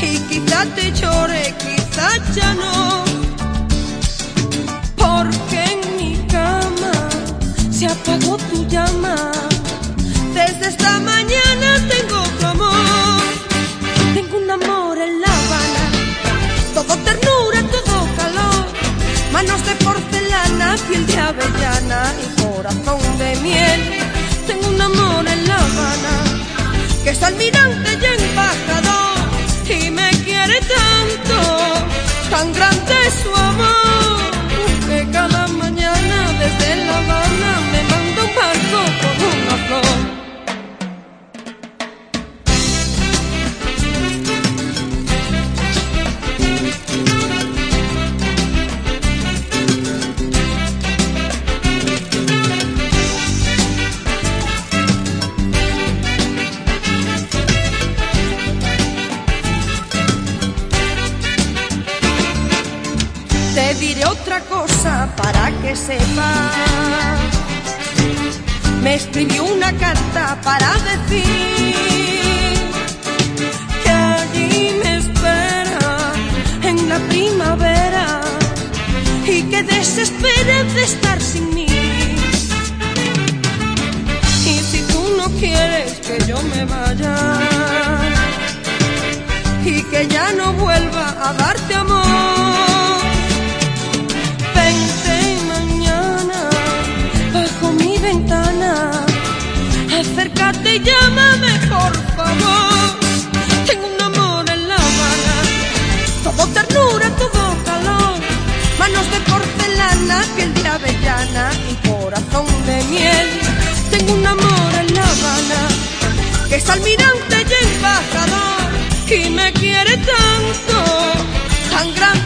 Y quizá te llore, quizá ya no. Porque en mi cama se apagó tu llama. almirante y embajador, y me quiere tanto, tan grande. otra cosa para que sepa. Me escribió una carta para decir que allí me espera en la primavera y que desespera de estar sin mí. Y si tú no quieres que yo me vaya y que ya no vuelva a darte amor, llámame por favor. Tengo un amor en La Habana, todo ternura, todo calor, manos de porcelana, piel de avellana y corazón de miel. Tengo un amor en La Habana, que es almirante y embajador, y me quiere tanto, tan grande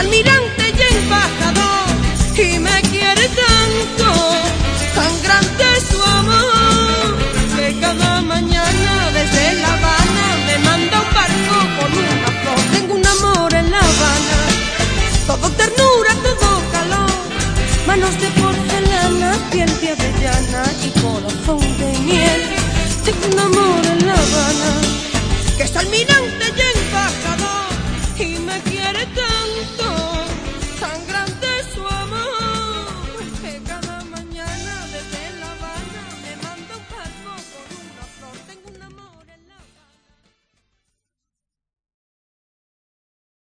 almirante y embajador, y me quiere tanto, tan grande su amor, que cada mañana desde La Habana me manda un barco con una flor. Tengo un amor en La Habana, todo ternura, todo calor, manos de porcelana, piel de avellana y corazón de miel. Tengo un amor en La Habana, que es almirante y